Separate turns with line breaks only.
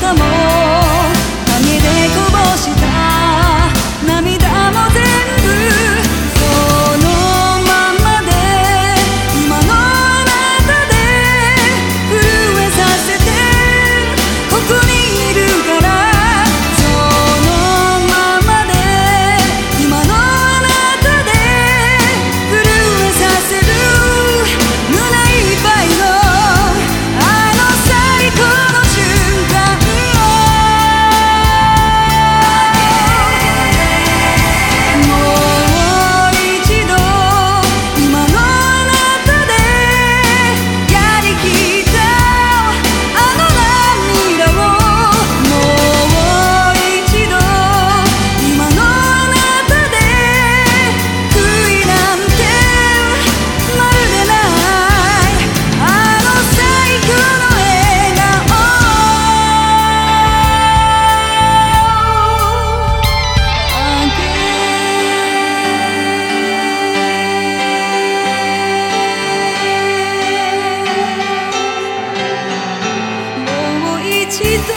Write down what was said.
的梦。she's